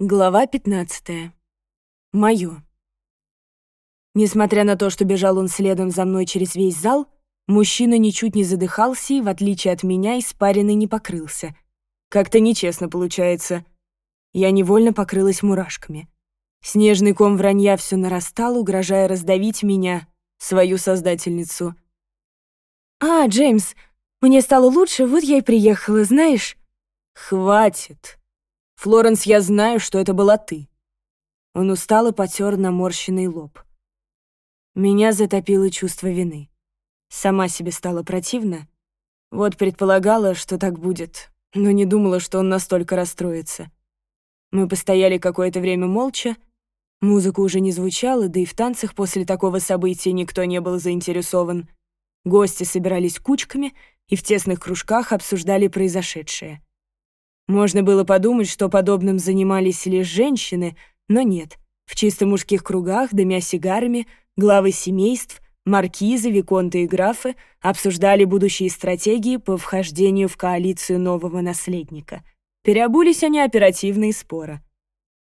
Глава 15. Моё. Несмотря на то, что бежал он следом за мной через весь зал, мужчина ничуть не задыхался и, в отличие от меня, испаренный не покрылся. Как-то нечестно получается. Я невольно покрылась мурашками. Снежный ком вранья все нарастал, угрожая раздавить меня, свою создательницу. «А, Джеймс, мне стало лучше, вот я и приехала, знаешь?» «Хватит!» Флоренс, я знаю, что это была ты». Он устал и потер наморщенный лоб. Меня затопило чувство вины. Сама себе стало противно. Вот предполагала, что так будет, но не думала, что он настолько расстроится. Мы постояли какое-то время молча, музыка уже не звучала, да и в танцах после такого события никто не был заинтересован. Гости собирались кучками и в тесных кружках обсуждали произошедшее — можно было подумать, что подобным занимались лишь женщины, но нет. В чисто мужских кругах, дымя сигарами, главы семейств, маркизы, виконты и графы обсуждали будущие стратегии по вхождению в коалицию нового наследника. Переобулись они оперативно и споро.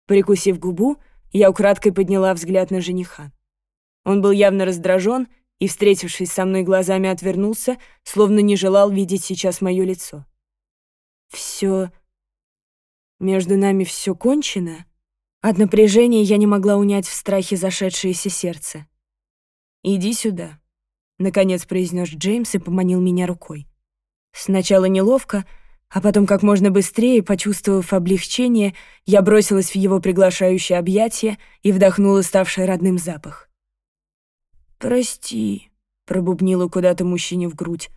Прикусив губу, я украдкой подняла взгляд на жениха. Он был явно раздражен и, встретившись со мной глазами, отвернулся, словно не желал видеть сейчас мое лицо. «Все между нами все кончено? От напряжения я не могла унять в страхе зашедшееся сердце. «Иди сюда», — наконец произнес Джеймс и поманил меня рукой. Сначала неловко, а потом как можно быстрее, почувствовав облегчение, я бросилась в его приглашающее объятие и вдохнула ставший родным запах. «Прости», — пробубнила куда-то мужчине в грудь.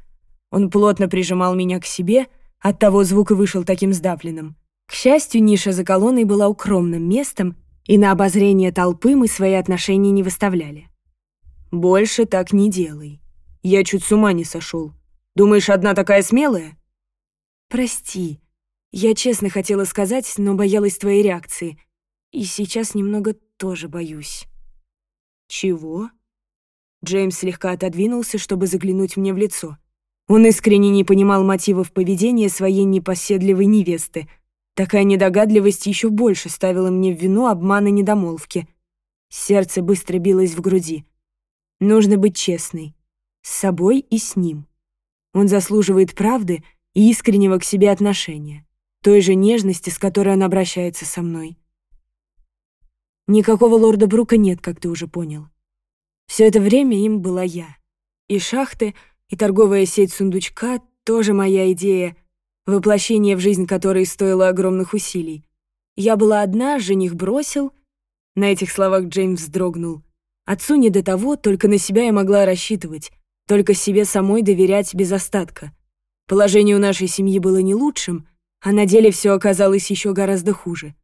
Он плотно прижимал меня к себе, оттого звук и вышел таким сдавленным — к счастью, ниша за колонной была укромным местом, и на обозрение толпы мы свои отношения не выставляли. «Больше так не делай. Я чуть с ума не сошел. Думаешь, одна такая смелая?» «Прости. Я честно хотела сказать, но боялась твоей реакции. И сейчас немного тоже боюсь». «Чего?» Джеймс слегка отодвинулся, чтобы заглянуть мне в лицо. Он искренне не понимал мотивов поведения своей непоседливой невесты — Такая недогадливость еще больше ставила мне в вину обмана недомолвки. Сердце быстро билось в груди. Нужно быть честной. С собой и с ним. Он заслуживает правды и искреннего к себе отношения. Той же нежности, с которой он обращается со мной. Никакого лорда Брука нет, как ты уже понял. Все это время им была я. И шахты, и торговая сеть сундучка — тоже моя идея — воплощение в жизнь которой стоило огромных усилий. Я была одна, жених бросил. На этих словах Джеймс вздрогнул. Отцу не до того, только на себя я могла рассчитывать, только себе самой доверять без остатка. Положение у нашей семьи было не лучшим, а на деле все оказалось еще гораздо хуже.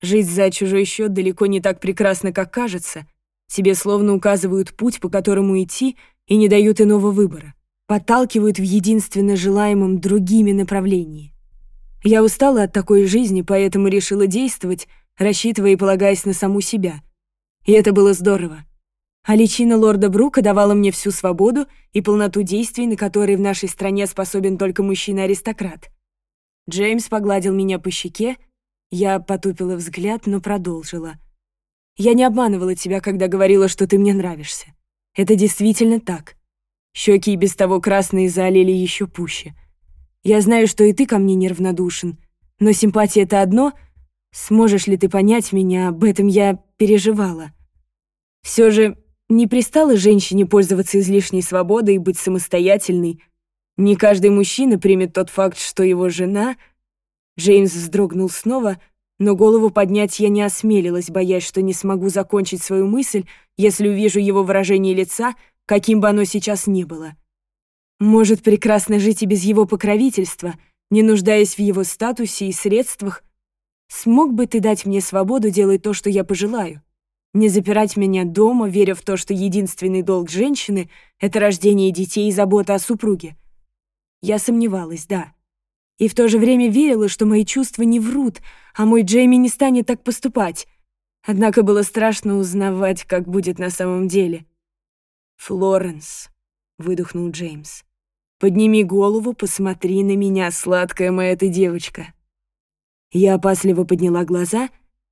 Жить за чужой счет далеко не так прекрасно, как кажется. Тебе словно указывают путь, по которому идти, и не дают иного выбора подталкивают в единственно желаемом другими направлении. Я устала от такой жизни, поэтому решила действовать, рассчитывая и полагаясь на саму себя. И это было здорово. А личина лорда Брука давала мне всю свободу и полноту действий, на которые в нашей стране способен только мужчина-аристократ. Джеймс погладил меня по щеке, я потупила взгляд, но продолжила. «Я не обманывала тебя, когда говорила, что ты мне нравишься. Это действительно так. Щеки и без того красные залили еще пуще. Я знаю, что и ты ко мне неравнодушен, но симпатия — это одно. Сможешь ли ты понять меня, об этом я переживала. Все же не пристало женщине пользоваться излишней свободой и быть самостоятельной. Не каждый мужчина примет тот факт, что его жена... Джеймс вздрогнул снова, но голову поднять я не осмелилась, боясь, что не смогу закончить свою мысль, если увижу его выражение лица — каким бы оно сейчас ни было. Может прекрасно жить и без его покровительства, не нуждаясь в его статусе и средствах. Смог бы ты дать мне свободу делать то, что я пожелаю? Не запирать меня дома, веря в то, что единственный долг женщины — это рождение детей и забота о супруге. Я сомневалась, да. И в то же время верила, что мои чувства не врут, а мой Джейми не станет так поступать. Однако было страшно узнавать, как будет на самом деле. «Флоренс», — выдохнул Джеймс, — «подними голову, посмотри на меня, сладкая моя ты девочка». Я опасливо подняла глаза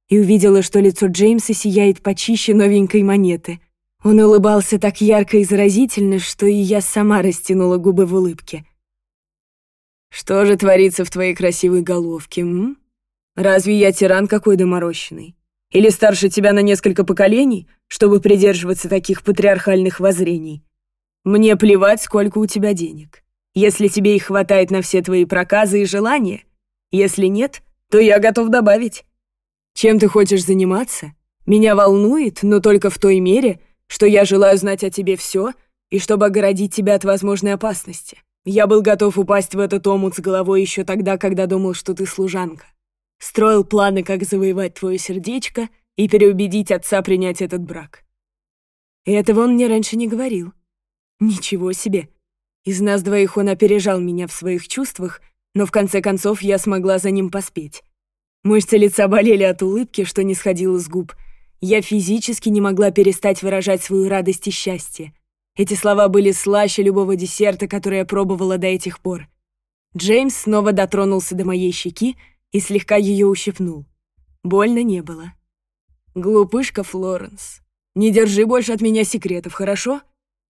и увидела, что лицо Джеймса сияет почище новенькой монеты. Он улыбался так ярко и заразительно, что и я сама растянула губы в улыбке. «Что же творится в твоей красивой головке, м? Разве я тиран какой доморощенный? Или старше тебя на несколько поколений, чтобы придерживаться таких патриархальных воззрений? Мне плевать, сколько у тебя денег. Если тебе их хватает на все твои проказы и желания. Если нет, то я готов добавить. Чем ты хочешь заниматься? Меня волнует, но только в той мере, что я желаю знать о тебе все и чтобы оградить тебя от возможной опасности. Я был готов упасть в этот омут с головой еще тогда, когда думал, что ты служанка. Строил планы, как завоевать твое сердечко и переубедить отца принять этот брак. И этого он мне раньше не говорил. Ничего себе. Из нас двоих он опережал меня в своих чувствах, но в конце концов я смогла за ним поспеть. Мышцы лица болели от улыбки, что не сходило с губ. Я физически не могла перестать выражать свою радость и счастье. Эти слова были слаще любого десерта, который я пробовала до этих пор. Джеймс снова дотронулся до моей щеки, и слегка ее ущипнул. Больно не было. «Глупышка, Флоренс, не держи больше от меня секретов, хорошо?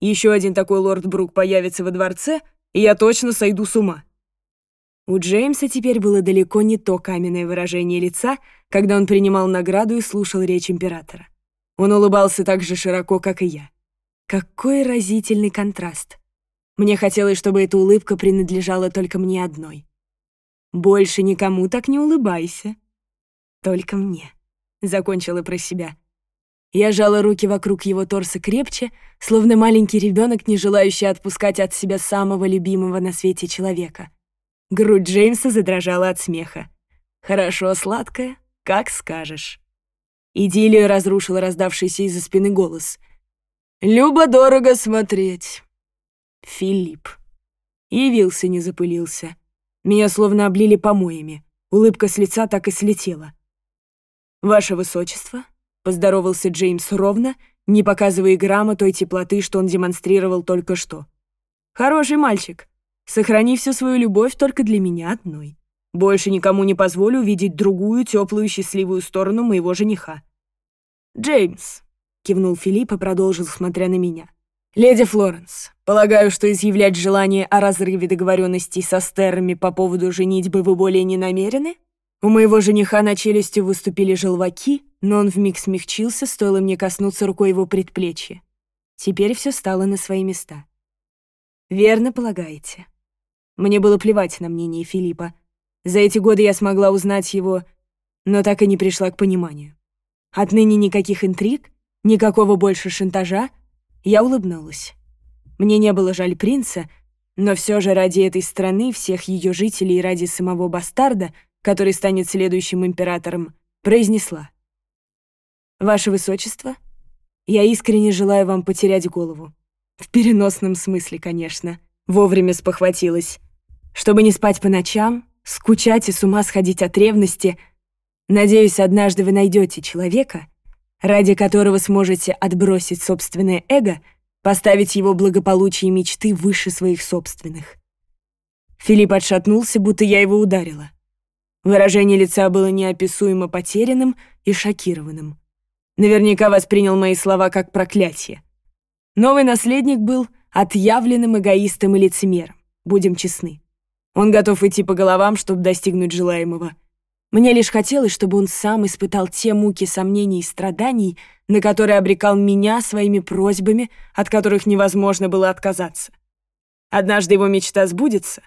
Еще один такой лорд Брук появится во дворце, и я точно сойду с ума». У Джеймса теперь было далеко не то каменное выражение лица, когда он принимал награду и слушал речь императора. Он улыбался так же широко, как и я. Какой разительный контраст. Мне хотелось, чтобы эта улыбка принадлежала только мне одной. Больше никому так не улыбайся. Только мне. Закончила про себя. Я жала руки вокруг его торса крепче, словно маленький ребенок, не желающий отпускать от себя самого любимого на свете человека. Грудь Джеймса задрожала от смеха. «Хорошо, сладкая, как скажешь». Идиллию разрушил раздавшийся из-за спины голос. «Люба дорого смотреть». Филипп. Явился, не запылился. Меня словно облили помоями. Улыбка с лица так и слетела. «Ваше высочество», — поздоровался Джеймс ровно, не показывая грамма той теплоты, что он демонстрировал только что. «Хороший мальчик. Сохрани всю свою любовь только для меня одной. Больше никому не позволю увидеть другую теплую счастливую сторону моего жениха». «Джеймс», — кивнул Филипп и продолжил, смотря на меня. — «Леди Флоренс, полагаю, что изъявлять желание о разрыве договоренностей со стерами по поводу женитьбы вы более не намерены? У моего жениха на челюсти выступили желваки, но он вмиг смягчился, стоило мне коснуться рукой его предплечья. Теперь все стало на свои места. Верно полагаете. Мне было плевать на мнение Филиппа. За эти годы я смогла узнать его, но так и не пришла к пониманию. Отныне никаких интриг, никакого больше шантажа — я улыбнулась. Мне не было жаль принца, но все же ради этой страны, всех ее жителей и ради самого бастарда, который станет следующим императором, произнесла. «Ваше Высочество, я искренне желаю вам потерять голову. В переносном смысле, конечно. Вовремя спохватилась. Чтобы не спать по ночам, скучать и с ума сходить от ревности, надеюсь, однажды вы найдете человека, ради которого сможете отбросить собственное эго, поставить его благополучие и мечты выше своих собственных. Филипп отшатнулся, будто я его ударила. Выражение лица было неописуемо потерянным и шокированным. Наверняка воспринял мои слова как проклятие. Новый наследник был отъявленным эгоистом и лицемером, будем честны. Он готов идти по головам, чтобы достигнуть желаемого — мне лишь хотелось, чтобы он сам испытал те муки сомнений и страданий, на которые обрекал меня своими просьбами, от которых невозможно было отказаться. Однажды его мечта сбудется,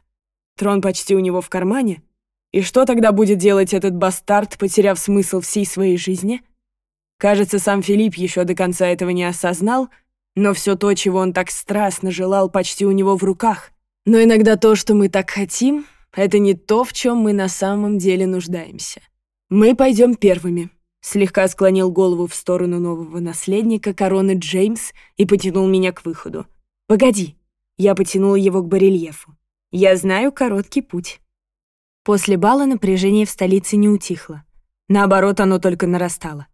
трон почти у него в кармане, и что тогда будет делать этот бастард, потеряв смысл всей своей жизни? Кажется, сам Филипп еще до конца этого не осознал, но все то, чего он так страстно желал, почти у него в руках. Но иногда то, что мы так хотим, это не то, в чем мы на самом деле нуждаемся. Мы пойдем первыми», — слегка склонил голову в сторону нового наследника короны Джеймс и потянул меня к выходу. «Погоди!» — я потянул его к барельефу. «Я знаю короткий путь». После бала напряжение в столице не утихло. Наоборот, оно только нарастало.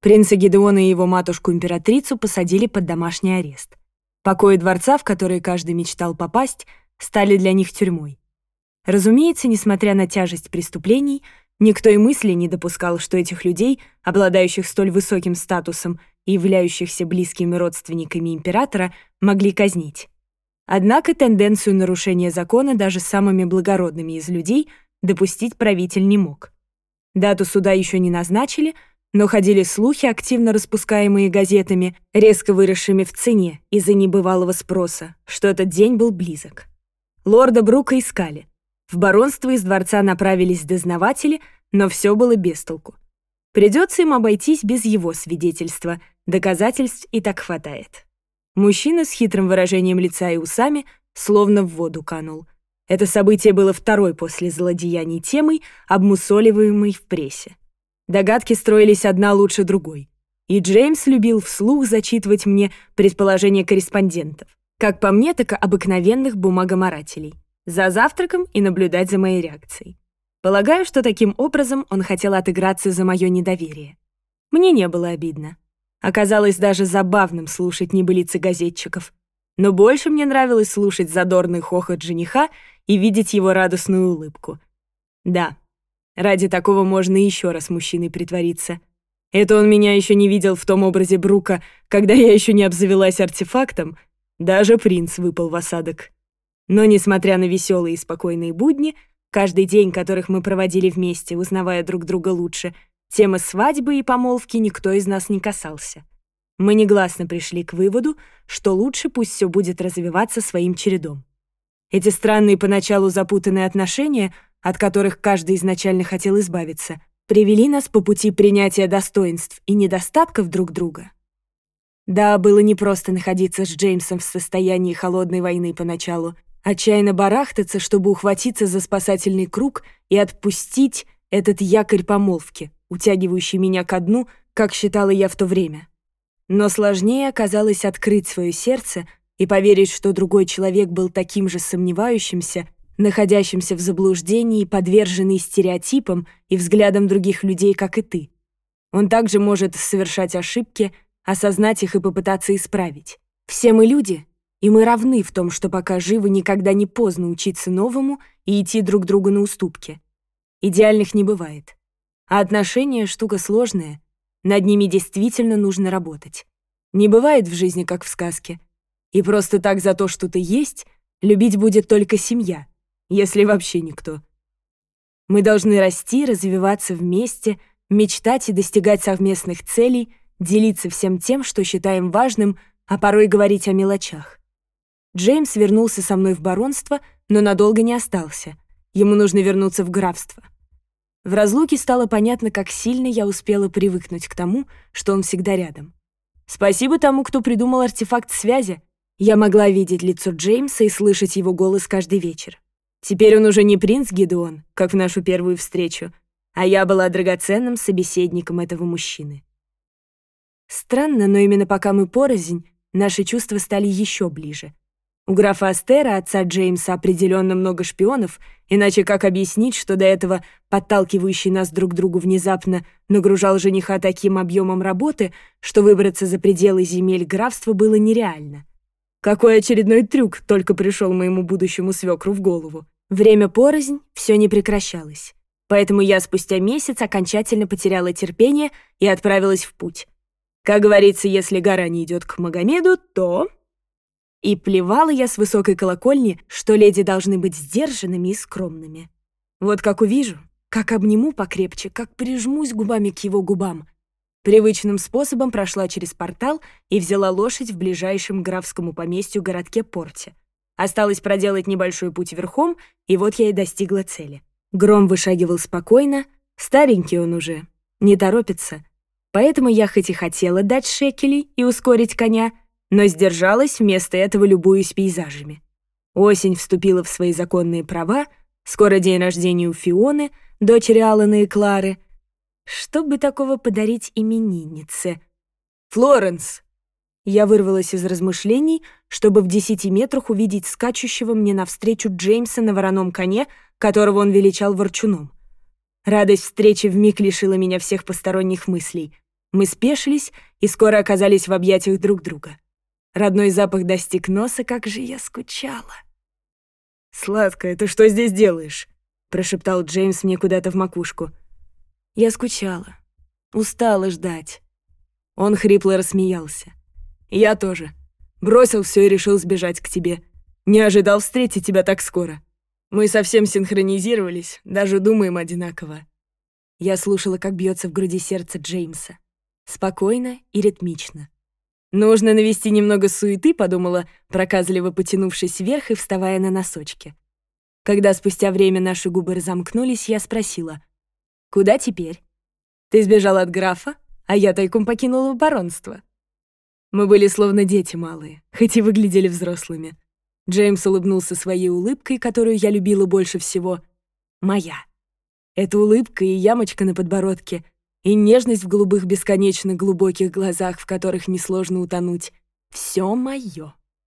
Принца Гедеона и его матушку-императрицу посадили под домашний арест. Покои дворца, в которые каждый мечтал попасть, стали для них тюрьмой. Разумеется, несмотря на тяжесть преступлений, никто и мысли не допускал, что этих людей, обладающих столь высоким статусом и являющихся близкими родственниками императора, могли казнить. Однако тенденцию нарушения закона даже самыми благородными из людей допустить правитель не мог. Дату суда еще не назначили, но ходили слухи, активно распускаемые газетами, резко выросшими в цене из-за небывалого спроса, что этот день был близок. Лорда Брука искали, в баронство из дворца направились дознаватели, но все было без толку. Придется им обойтись без его свидетельства, доказательств и так хватает. Мужчина с хитрым выражением лица и усами словно в воду канул. Это событие было второй после злодеяний темой, обмусоливаемой в прессе. Догадки строились одна лучше другой. И Джеймс любил вслух зачитывать мне предположения корреспондентов. Как по мне, так и обыкновенных бумагоморателей за завтраком и наблюдать за моей реакцией. Полагаю, что таким образом он хотел отыграться за мое недоверие. Мне не было обидно. Оказалось даже забавным слушать небылицы газетчиков. Но больше мне нравилось слушать задорный хохот жениха и видеть его радостную улыбку. Да, ради такого можно еще раз мужчиной притвориться. Это он меня еще не видел в том образе Брука, когда я еще не обзавелась артефактом. Даже принц выпал в осадок. Но, несмотря на веселые и спокойные будни, каждый день которых мы проводили вместе, узнавая друг друга лучше, темы свадьбы и помолвки никто из нас не касался. Мы негласно пришли к выводу, что лучше пусть все будет развиваться своим чередом. Эти странные поначалу запутанные отношения, от которых каждый изначально хотел избавиться, привели нас по пути принятия достоинств и недостатков друг друга. Да, было непросто находиться с Джеймсом в состоянии холодной войны поначалу — отчаянно барахтаться, чтобы ухватиться за спасательный круг и отпустить этот якорь помолвки, утягивающий меня ко дну, как считала я в то время. Но сложнее оказалось открыть свое сердце и поверить, что другой человек был таким же сомневающимся, находящимся в заблуждении, подверженный стереотипам и взглядам других людей, как и ты. Он также может совершать ошибки, осознать их и попытаться исправить. Все мы люди — и мы равны в том, что пока живы, никогда не поздно учиться новому и идти друг другу на уступки. Идеальных не бывает. А отношения — штука сложная, над ними действительно нужно работать. Не бывает в жизни, как в сказке. И просто так за то, что ты есть, любить будет только семья, если вообще никто. Мы должны расти, развиваться вместе, мечтать и достигать совместных целей, делиться всем тем, что считаем важным, а порой говорить о мелочах. Джеймс вернулся со мной в баронство, но надолго не остался. Ему нужно вернуться в графство. В разлуке стало понятно, как сильно я успела привыкнуть к тому, что он всегда рядом. Спасибо тому, кто придумал артефакт связи. Я могла видеть лицо Джеймса и слышать его голос каждый вечер. Теперь он уже не принц Гедеон, как в нашу первую встречу, а я была драгоценным собеседником этого мужчины. Странно, но именно пока мы порознь, наши чувства стали еще ближе — у графа Астера, отца Джеймса, определенно много шпионов, иначе как объяснить, что до этого подталкивающий нас друг к другу внезапно нагружал жениха таким объемом работы, что выбраться за пределы земель графства было нереально. Какой очередной трюк только пришел моему будущему свекру в голову. Время порознь, все не прекращалось. Поэтому я спустя месяц окончательно потеряла терпение и отправилась в путь. Как говорится, если гора не идет к Магомеду, то... И плевала я с высокой колокольни, что леди должны быть сдержанными и скромными. Вот как увижу, как обниму покрепче, как прижмусь губами к его губам. Привычным способом прошла через портал и взяла лошадь в ближайшем графскому поместью городке Порте. Осталось проделать небольшой путь верхом, и вот я и достигла цели. Гром вышагивал спокойно, старенький он уже, не торопится. Поэтому я хоть и хотела дать шекелей и ускорить коня, но сдержалась вместо этого любуясь пейзажами. Осень вступила в свои законные права, скоро день рождения у Фионы, дочери Алана и Клары. Что бы такого подарить имениннице? «Флоренс!» Я вырвалась из размышлений, чтобы в десяти метрах увидеть скачущего мне навстречу Джеймса на вороном коне, которого он величал ворчуном. Радость встречи вмиг лишила меня всех посторонних мыслей. Мы спешились и скоро оказались в объятиях друг друга. Родной запах достиг носа, как же я скучала. «Сладкая, ты что здесь делаешь?» — прошептал Джеймс мне куда-то в макушку. Я скучала. Устала ждать. Он хрипло рассмеялся. «Я тоже. Бросил все и решил сбежать к тебе. Не ожидал встретить тебя так скоро. Мы совсем синхронизировались, даже думаем одинаково». Я слушала, как бьется в груди сердце Джеймса. Спокойно и ритмично. «Нужно навести немного суеты», — подумала, проказливо потянувшись вверх и вставая на носочки. Когда спустя время наши губы разомкнулись, я спросила, «Куда теперь? Ты сбежала от графа, а я тайком покинула баронство». Мы были словно дети малые, хоть и выглядели взрослыми. Джеймс улыбнулся своей улыбкой, которую я любила больше всего. Моя. Эта улыбка и ямочка на подбородке и нежность в голубых бесконечно глубоких глазах, в которых несложно утонуть. Все мое.